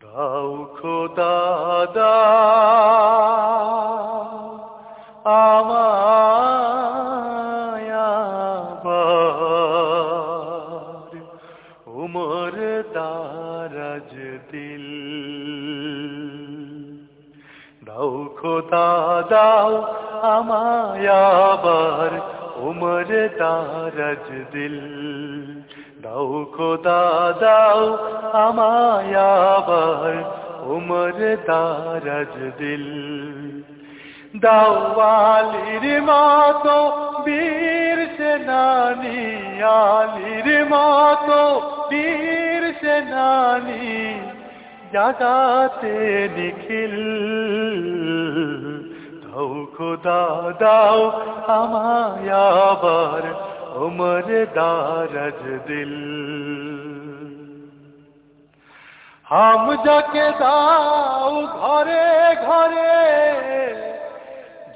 দাও খোদা আবার উমর দারাজ দিল। দাও খোদা দাও আমায় আবার। উমর দারাজ দিল দাও খোদা দাও আমায় আবার উমর দারাজ দিল দাও আলির মতো বীর সেনানি আলির মতো বীর সেনানি জাগাতে নিখিল দাও খোদা, দাও আমায় আবার উমর দারাজ দিল। হাম যাকে দাও ঘরে ঘরে,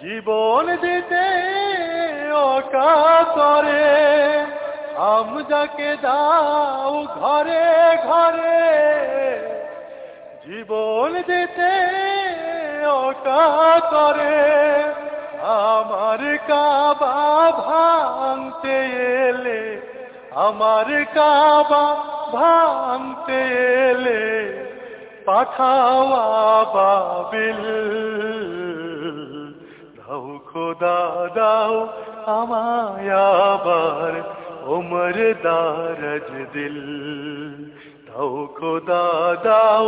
জীবন দিতে অকাতরে হাম যাকে দাও ঘরে ঘরে, জীবন দিতে অকাতরে আমার কাবা ভাঙতে এলে, আমার কাবা ভাঙতে এলে, পাঠাওয়া বাবিল। দাও খোদা, দাও আমায় আবার ওমর দারজ দিল। দাও খোদা, দাও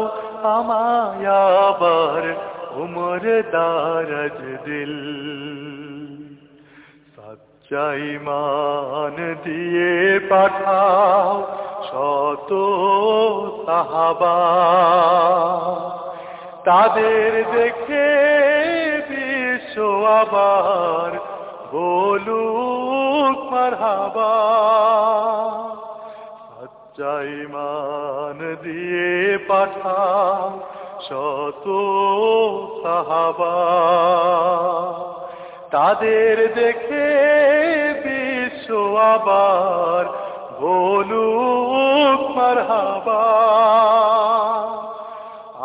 আমায় উমর দারজ দিল সচ্চাই মান দিয়ে পাঠাও শত সাহাবা তাদের দেখে বিশ্ব আবার বলুক মারহাবা সচ্চাই মান দিয়ে পাঠাও শত সাহাবা, তাদের দেখে বিশ্ব আবার বলুক মারহাবা।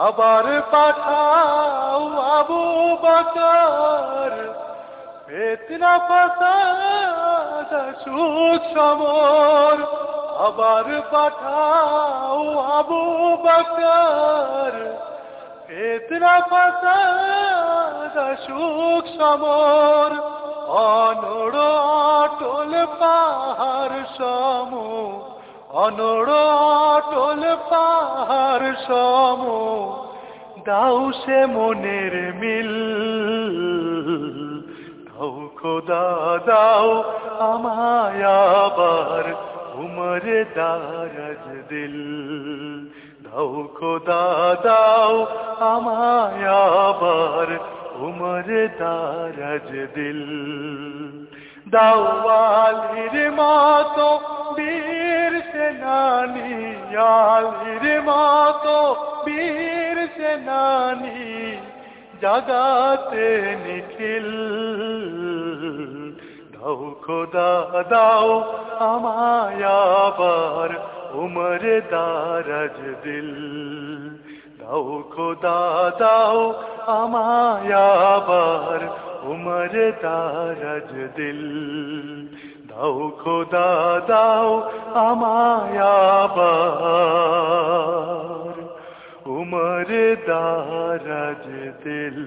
আবার পাঠাও আবু বকর, ফেতনা ফাসাদ সুখ সমর আবার পাঠাও আবু বকর ফেতনা ফাসাদ, সুখ সমর অনড় অটল পাহাড় সম অনড় অটল পাহাড় সম দাও সে মনের মিল। দাও খোদা, দাও আমায় আবার, উমর দারাজ দিল। দাও, খোদা দাও, আমায় আবার উমর দারাজ দিল। দাও আলির মতো বীর সেনানি, আলির মতো বীর সেনানি, জাগাতে নিখিল। দাও খোদা দাও, আমায় আবার উমর দারাজ দিল দাও খোদা দাও আমায় আবার উমর দারাজ দিল দাও খোদা দাও আমায় আবার উমর দারাজ দিল